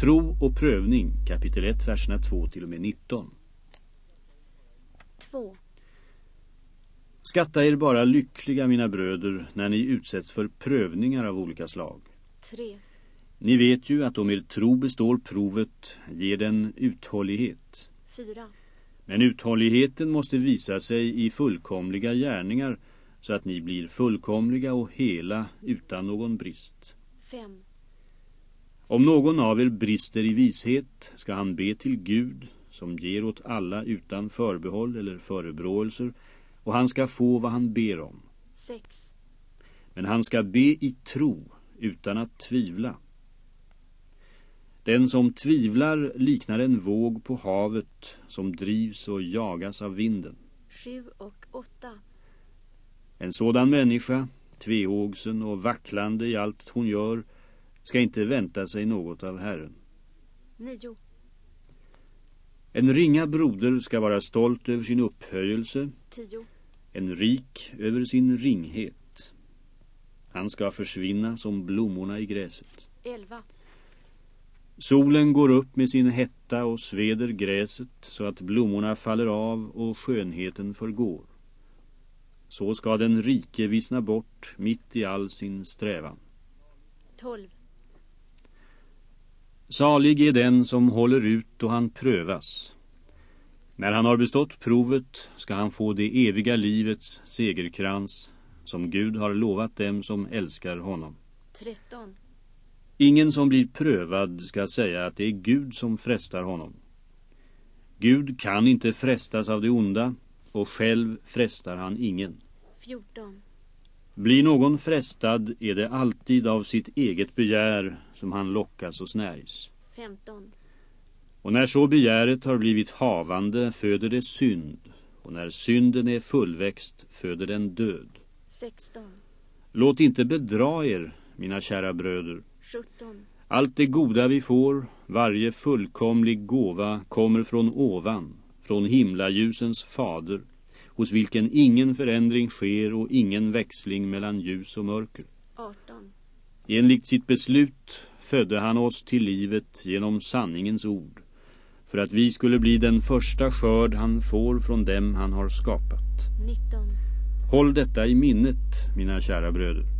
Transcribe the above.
Tro och prövning, kapitel 1, verserna 2 till och med 19. 2. Skatta er bara lyckliga, mina bröder, när ni utsätts för prövningar av olika slag. 3. Ni vet ju att om er tro består provet ger den uthållighet. 4. Men uthålligheten måste visa sig i fullkomliga gärningar så att ni blir fullkomliga och hela utan någon brist. 5. Om någon av er brister i vishet ska han be till Gud som ger åt alla utan förbehåll eller förebråelser och han ska få vad han ber om. 6. Men han ska be i tro utan att tvivla. Den som tvivlar liknar en våg på havet som drivs och jagas av vinden. 7 och 8. En sådan människa, tvehågsen och vacklande i allt hon gör, ska inte vänta sig något av Herren. 9. En ringa broder ska vara stolt över sin upphöjelse, 10. en rik över sin ringhet. Han ska försvinna som blommorna i gräset. 11. Solen går upp med sin hetta och sveder gräset så att blommorna faller av och skönheten förgår. Så ska den rike vissna bort mitt i all sin strävan. 12. Salig är den som håller ut då han prövas. När han har bestått provet ska han få det eviga livets segerkrans som Gud har lovat dem som älskar honom. 13. Ingen som blir prövad ska säga att det är Gud som frestar honom. Gud kan inte frestas av det onda och själv frestar han ingen. 14. Blir någon frestad är det alltid av sitt eget begär som han lockas och snärjs. 15. Och när så begäret har blivit havande föder det synd och när synden är fullväxt föder den död. 16. Låt inte bedra er, mina kära bröder. 17. Allt det goda vi får, varje fullkomlig gåva kommer från ovan, från himlaljusens fader, hos vilken ingen förändring sker och ingen växling mellan ljus och mörker. 18. Enligt sitt beslut födde han oss till livet genom sanningens ord, för att vi skulle bli den första skörd han får från dem han har skapat. 19. Håll detta i minnet, mina kära bröder.